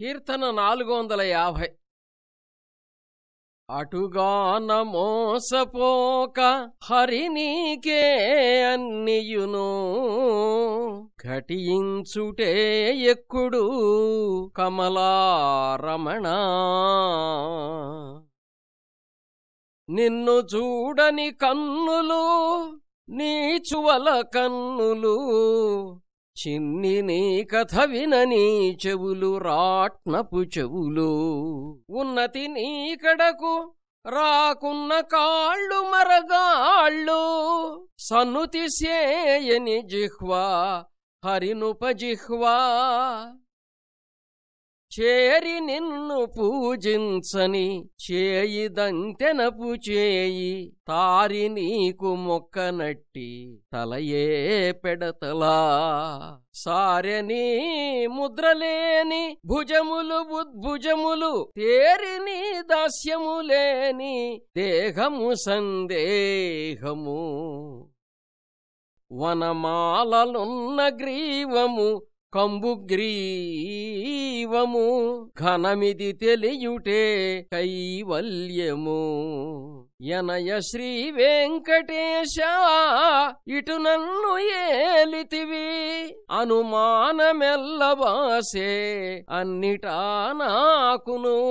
కీర్తన నాలుగు వందల యాభై అటుగాన మోసపోక హరినీకే అన్నియును. ఘటించుటే ఎక్కుడు కమలారమణ. నిన్ను చూడని కన్నులు నీచువల కన్నులు. చిన్ని నీ కథ వినని చెవులు రాట్నపు చెవులు. ఉన్నతి నీకడకు రాకున్న కాళ్ళు మరగాళ్ళు. సన్నుతి సేయని జిహ్వా హరినుపజిహ్వా చేరి నిన్ను పూజించని చేయి దంతెనపు చేయి తారి నీకు మొక్కనట్టి తలయే పెడతలా. సారెని ముద్రలేని భుజములు బుద్భుజములు తేరిని దాస్యములేని దేహము సందేహము. వనమాలలున్న గ్రీవము కంబుగ్రీవము ఘనమిది తెలియుటే కైవల్యము. ఎనయ శ్రీ వెంకటేశ ఇటు నన్ను ఏలితివి అనుమానమెల్లబాసే అన్నిటా నాకును.